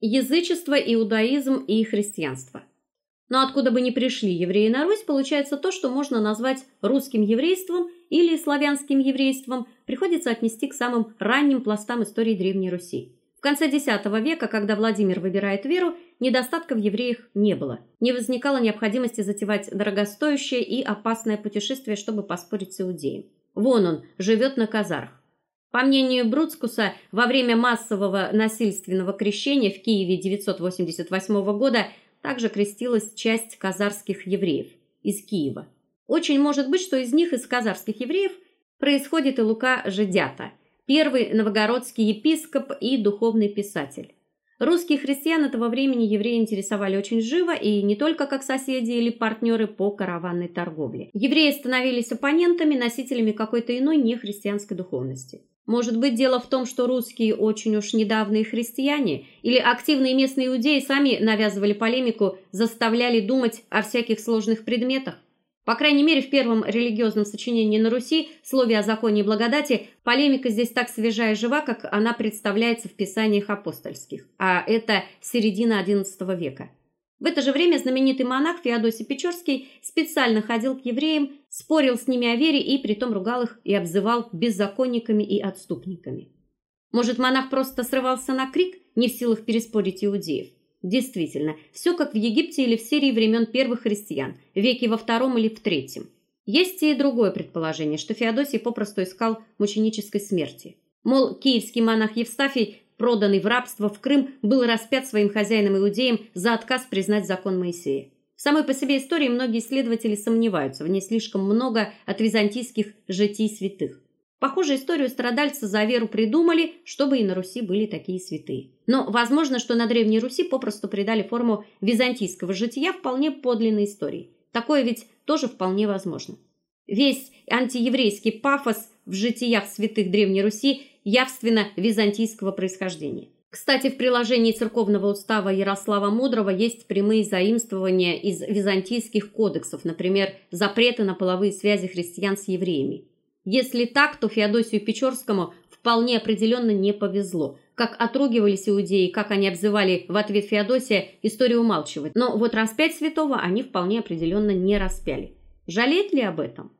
Язычество, иудаизм и христианство. Но откуда бы ни пришли евреи на Русь, получается то, что можно назвать русским еврейством или славянским еврейством, приходится отнести к самым ранним пластам истории Древней Руси. В конце X века, когда Владимир выбирает веру, недостатка в евреях не было. Не возникало необходимости затевать дорогостоящее и опасное путешествие, чтобы поспорить с иудеем. Вон он живет на казарах. По мнению Бруцкуса, во время массового насильственного крещения в Киеве 988 года также крестилась часть казарских евреев из Киева. Очень может быть, что из них из казарских евреев происходит и Лука Жидята, первый новгородский епископ и духовный писатель. Русские христиан этого времени евреи интересовали очень живо и не только как соседи или партнеры по караванной торговле. Евреи становились оппонентами, носителями какой-то иной нехристианской духовности. Может быть, дело в том, что русские очень уж недавние христиане или активные местные иудеи сами навязывали полемику, заставляли думать о всяких сложных предметах. По крайней мере, в первом религиозном сочинении на Руси, слове о законе и благодати, полемика здесь так свежа и жива, как она представляется в писаниях апостольских. А это середина XI века. В это же время знаменитый монах Феодосий Печорский специально ходил к евреям, спорил с ними о вере и притом ругал их и обзывал беззаконниками и отступниками. Может, монах просто срывался на крик, не в силах переспорить иудеев. Действительно, все как в Египте или в Сирии времен первых христиан, веке во втором или в третьем. Есть и другое предположение, что Феодосий попросту искал мученической смерти. Мол, киевский монах Евстафий проданный в рабство в Крым, был распят своим хозяином-иудеем за отказ признать закон Моисея. В самой по себе истории многие исследователи сомневаются, в ней слишком много от византийских житий святых. Похоже, историю страдальца за веру придумали, чтобы и на Руси были такие святые. Но возможно, что на древней Руси попросту придали форму византийского жития вполне подлинной истории. Такое ведь тоже вполне возможно. Весь антиеврейский пафос в житиях святых древней Руси явственно византийского происхождения. Кстати, в приложении церковного устава Ярослава Мудрого есть прямые заимствования из византийских кодексов, например, запреты на половые связи христиан с евреями. Если так, то Феодосию Печорскому вполне определенно не повезло. Как отругивались иудеи, как они обзывали в ответ Феодосия, история умалчивает. Но вот распять святого они вполне определенно не распяли. Жалеет ли об этом?